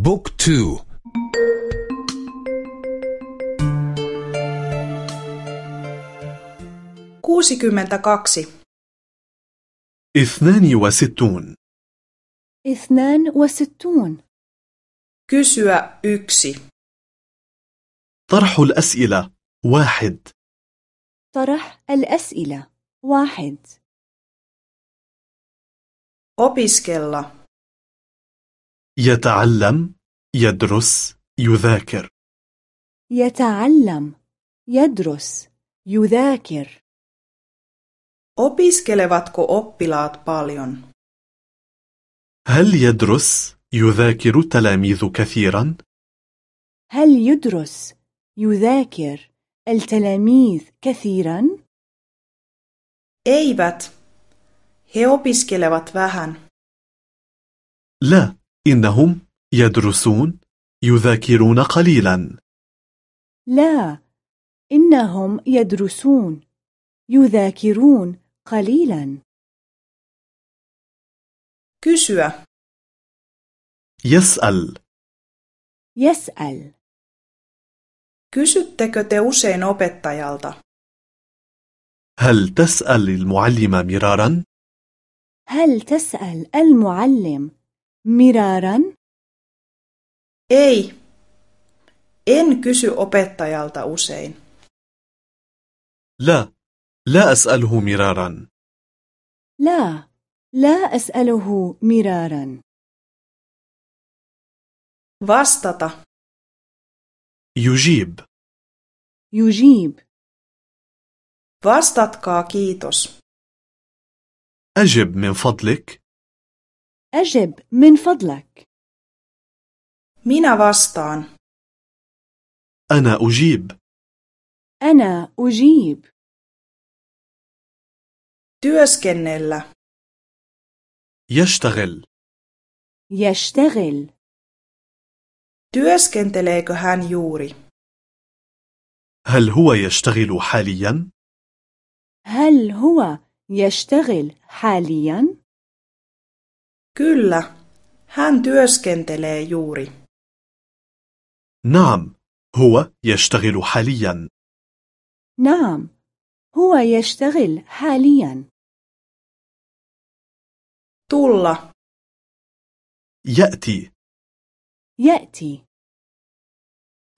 بوك تو. kuusikymmentä kaksi اثنان وستون. اثنان وستون. Kysyä yksi. طرح الأسئلة. واحد. طرح الأسئلة. واحد. Opiskella. يتعلم يدرس يذاكر يتعلم يدرس يذاكر Opiskelevatko oppilaat paljon? هل يدرس يذاكر التلاميذ كثيرا؟ هل يدرس يذاكر التلاميذ كثيرا؟ Eivät. He opiskelevat vähän. لا إنهم يدرسون يذاكرون قليلا لا إنهم يدرسون يذاكرون قليلا Kysyä. يسأل يسأل Kysyttekö te usein opettajalta? هل تسأل المعلم مرارا؟ هل تسأل المعلم مرارا؟ Ei. En kysy opettajalta usein. لا لا أسأله مرارا لا لا أسأله مرارا Vastata. يجيب يجيب Vastatkaa kiitos. أجب من فضلك أجب من فضلك Minä vastaan. أنا أجيب أنا أجيب Työskennellä. يشتغل يشتغل Työskenteleekö hän juuri? هل هو يشتغل حاليا؟ هل هو يشتغل حاليا؟ Kyllä. Hän työskentelee juuri. نعم هو يشتغل حاليا نعم هو يشتغل حاليا Tulla. يأتي يأتي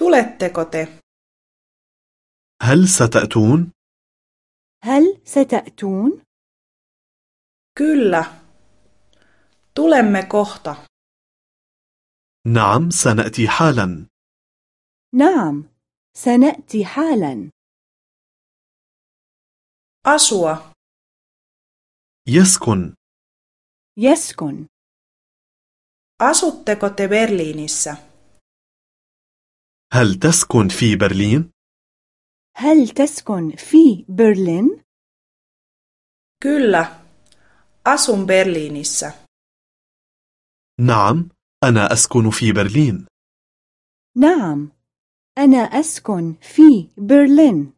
Tuletteko te? هل ستأتون؟ هل ستأتون؟ Kyllä. Tulemme kohta. نعم سنأتي حالا نعم سنأتي حالا Asua. يسكن يسكن Asutteko te Berliinissä? هل تسكن في برلين؟ هل تسكن في برلين؟ Kyllä. Asun Berliinissä. نعم أنا أسكن في برلين. نعم أنا أسكن في برلين.